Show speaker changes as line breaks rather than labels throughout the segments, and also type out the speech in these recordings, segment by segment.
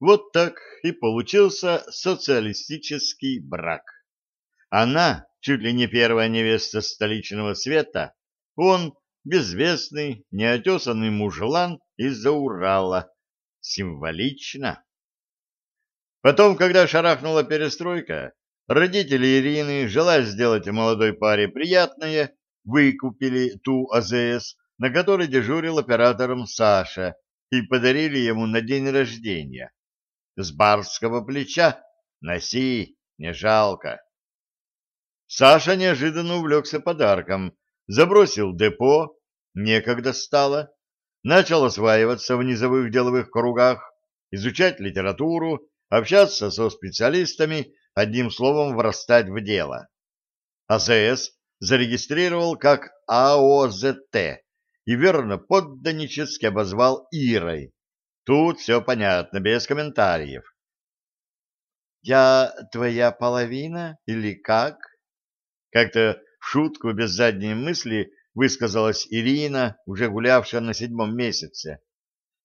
Вот так и получился социалистический брак. Она чуть ли не первая невеста столичного света, он безвестный, неотесанный мужлан из-за Урала. Символично. Потом, когда шарахнула перестройка, родители Ирины, желая сделать молодой паре приятное, выкупили ту АЗС, на которой дежурил оператором Саша, и подарили ему на день рождения. С барского плеча носи, не жалко. Саша неожиданно увлекся подарком, забросил депо, некогда стало, начал осваиваться в низовых деловых кругах, изучать литературу, общаться со специалистами, одним словом, врастать в дело. АЗС зарегистрировал как АОЗТ и верно подданнически обозвал Ирой. Тут все понятно, без комментариев. «Я твоя половина или как?» Как-то в шутку без задней мысли высказалась Ирина, уже гулявшая на седьмом месяце.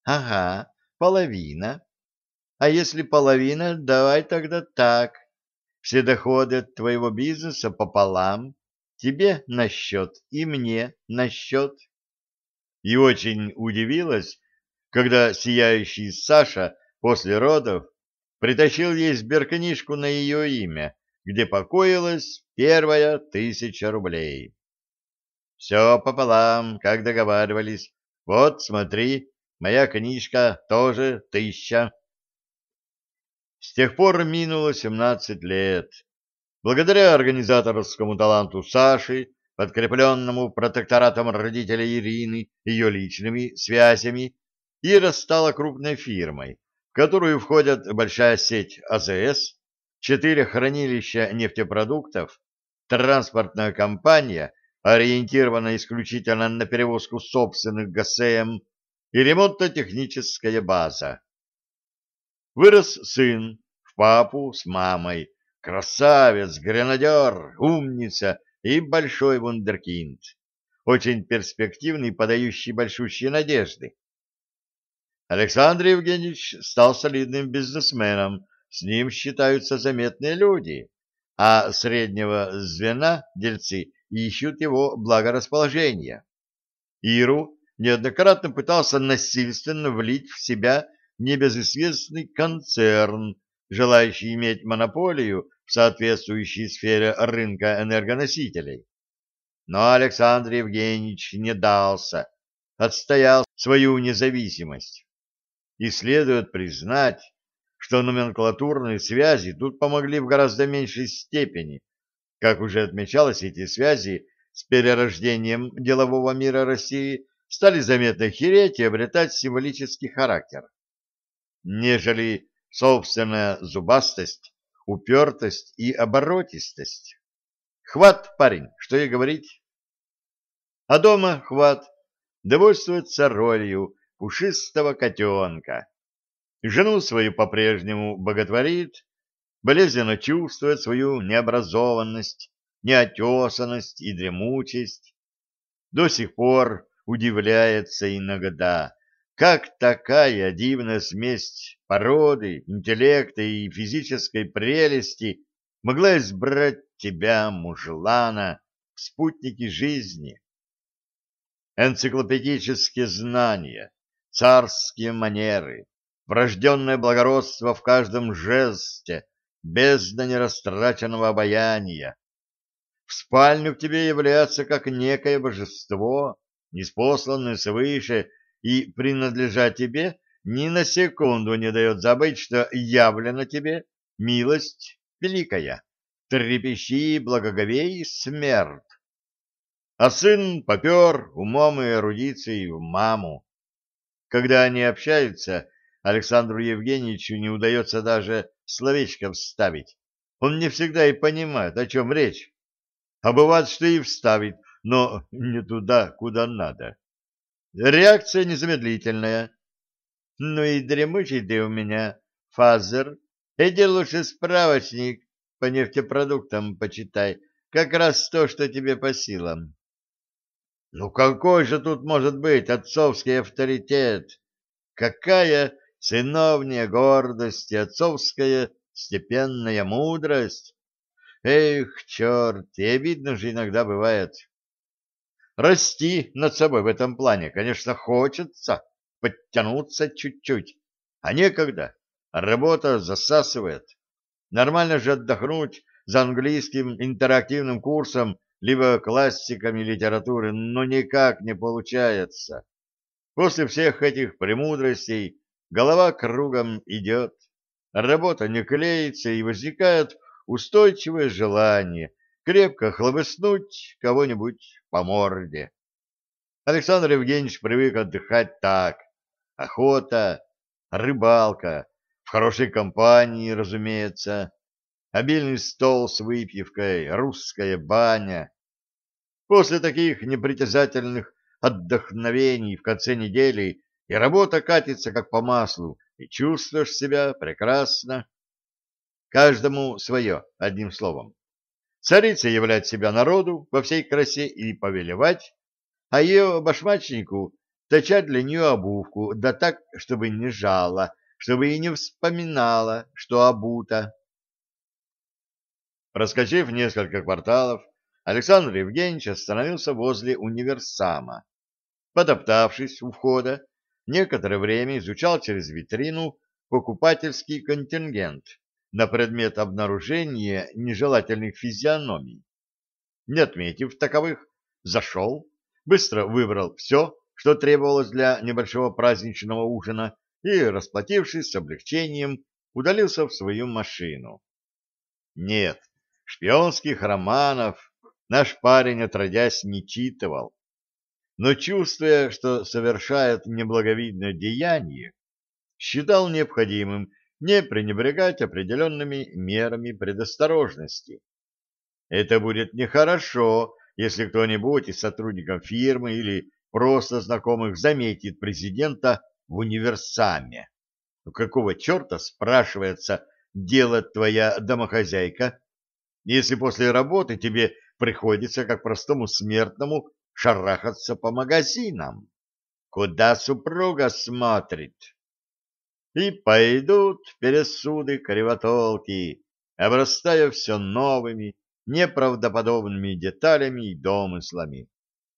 «Ага, половина. А если половина, давай тогда так. Все доходы от твоего бизнеса пополам. Тебе на счет и мне на счет». И очень удивилась, когда сияющий Саша после родов притащил ей сберкнижку на ее имя, где покоилась первая тысяча рублей. Все пополам, как договаривались. Вот, смотри, моя книжка тоже тысяча. С тех пор минуло семнадцать лет. Благодаря организаторскому таланту Саши, подкрепленному протекторатом родителей Ирины, ее личными связями, Ира стала крупной фирмой, в которую входят большая сеть АЗС, четыре хранилища нефтепродуктов, транспортная компания, ориентированная исключительно на перевозку собственных ГСМ и ремонтно-техническая база. Вырос сын в папу с мамой, красавец, гренадер, умница и большой вундеркинд, очень перспективный, подающий большущие надежды. Александр Евгеньевич стал солидным бизнесменом, с ним считаются заметные люди, а среднего звена дельцы ищут его благорасположение. Иру неоднократно пытался насильственно влить в себя небезызвестный концерн, желающий иметь монополию в соответствующей сфере рынка энергоносителей. Но Александр Евгеньевич не дался, отстоял свою независимость. И следует признать, что номенклатурные связи тут помогли в гораздо меньшей степени. Как уже отмечалось, эти связи с перерождением делового мира России стали заметно хереть и обретать символический характер, нежели собственная зубастость, упертость и оборотистость. Хват, парень, что и говорить. А дома хват довольствуется ролью пушистого котенка, Жену свою по-прежнему боготворит, болезненно чувствует свою необразованность, неотесанность и дремучесть. До сих пор удивляется иногда, как такая дивная смесь породы, интеллекта и физической прелести могла избрать тебя, мужлана, в спутники жизни. Энциклопедические знания, царские манеры, врожденное благородство в каждом жесте, бездна нерастраченного обаяния. В спальню к тебе является как некое божество, неспосланное свыше, и, принадлежа тебе, ни на секунду не дает забыть, что явлена тебе милость великая. Трепещи, благоговей, смерть. А сын попер умом и эрудицией в маму. Когда они общаются, Александру Евгеньевичу не удается даже словечко вставить. Он не всегда и понимает, о чем речь. А бывает, что и вставит, но не туда, куда надо. Реакция незамедлительная. Ну и дремучий ты у меня, фазер. Иди лучше справочник по нефтепродуктам почитай. Как раз то, что тебе по силам. Ну какой же тут может быть отцовский авторитет? Какая сыновняя гордость и отцовская степенная мудрость. Эх, черт, и обидно же иногда бывает. Расти над собой в этом плане, конечно, хочется, подтянуться чуть-чуть, а некогда. Работа засасывает. Нормально же отдохнуть за английским интерактивным курсом либо классиками литературы, но никак не получается. После всех этих премудростей голова кругом идет, работа не клеится и возникает устойчивое желание крепко хлобыснуть кого-нибудь по морде. Александр Евгеньевич привык отдыхать так. Охота, рыбалка, в хорошей компании, разумеется, обильный стол с выпивкой, русская баня. После таких непритязательных отдохновений в конце недели и работа катится как по маслу, и чувствуешь себя прекрасно. Каждому свое, одним словом. Царица являть себя народу во всей красе и повелевать, а ее башмачнику точать для нее обувку, да так, чтобы не жала, чтобы и не вспоминала, что обута. Проскочив несколько кварталов, Александр Евгеньевич остановился возле универсама. Подоптавшись у входа, некоторое время изучал через витрину покупательский контингент на предмет обнаружения нежелательных физиономий. Не отметив таковых, зашел, быстро выбрал все, что требовалось для небольшого праздничного ужина, и, расплатившись с облегчением, удалился в свою машину. Нет, шпионских романов наш парень, отродясь, не читывал, но, чувствуя, что совершает неблаговидное деяние, считал необходимым не пренебрегать определенными мерами предосторожности. Это будет нехорошо, если кто-нибудь из сотрудников фирмы или просто знакомых заметит президента в универсаме. Ну, какого черта, спрашивается, делать твоя домохозяйка, если после работы тебе приходится, как простому смертному, шарахаться по магазинам? Куда супруга смотрит? И пойдут пересуды кривотолки, обрастая все новыми, неправдоподобными деталями и домыслами.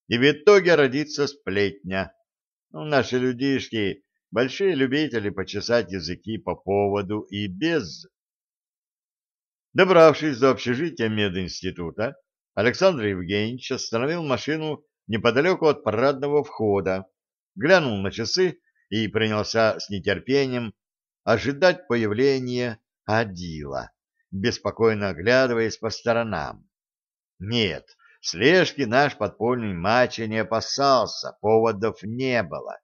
И в итоге родится сплетня. Ну, наши людишки — большие любители почесать языки по поводу и без. Добравшись до общежития мединститута, Александр Евгеньевич остановил машину неподалеку от парадного входа, глянул на часы и принялся с нетерпением ожидать появления Адила, беспокойно оглядываясь по сторонам. Нет, слежки наш подпольный мачо не опасался, поводов не было.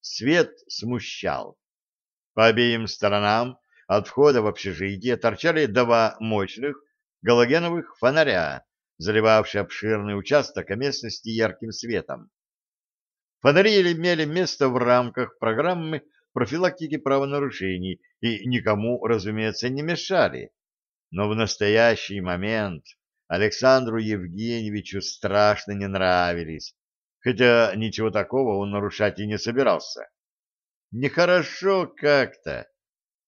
Свет смущал. По обеим сторонам от входа в общежитие торчали два мощных галогеновых фонаря, заливавшие обширный участок местности ярким светом. Фонари имели место в рамках программы профилактики правонарушений и никому, разумеется, не мешали. Но в настоящий момент Александру Евгеньевичу страшно не нравились, хотя ничего такого он нарушать и не собирался. Нехорошо как-то.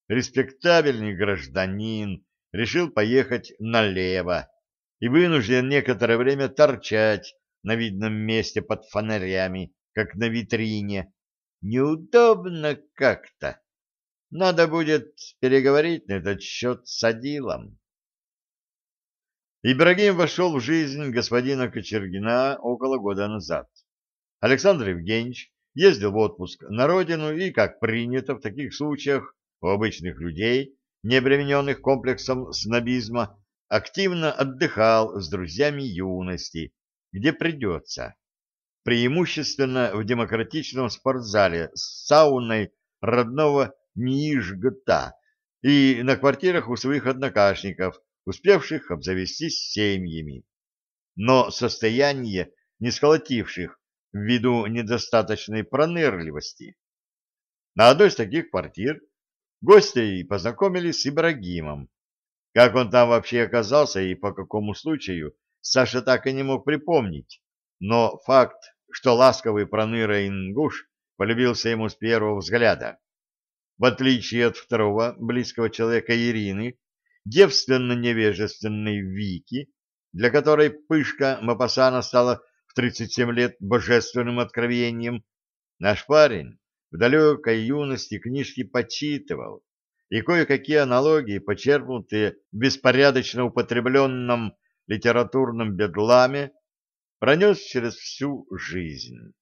Респектабельный гражданин решил поехать налево и вынужден некоторое время торчать на видном месте под фонарями, как на витрине. Неудобно как-то. Надо будет переговорить на этот счет с Адилом. Ибрагим вошел в жизнь господина Кочергина около года назад. Александр Евгеньевич ездил в отпуск на родину и, как принято в таких случаях у обычных людей, не обремененных комплексом снобизма, активно отдыхал с друзьями юности, где придется преимущественно в демократичном спортзале с сауной родного Нижгта и на квартирах у своих однокашников, успевших обзавестись семьями, но состояние не сколотивших ввиду недостаточной пронырливости. На одной из таких квартир гости познакомились с Ибрагимом. Как он там вообще оказался и по какому случаю, Саша так и не мог припомнить, но факт что ласковый проныра ингуш полюбился ему с первого взгляда. В отличие от второго близкого человека Ирины, девственно-невежественной Вики, для которой пышка Мапасана стала в 37 лет божественным откровением, наш парень в далекой юности книжки почитывал, и кое-какие аналогии, почерпнутые в беспорядочно употребленном литературном бедламе, пронес через всю жизнь.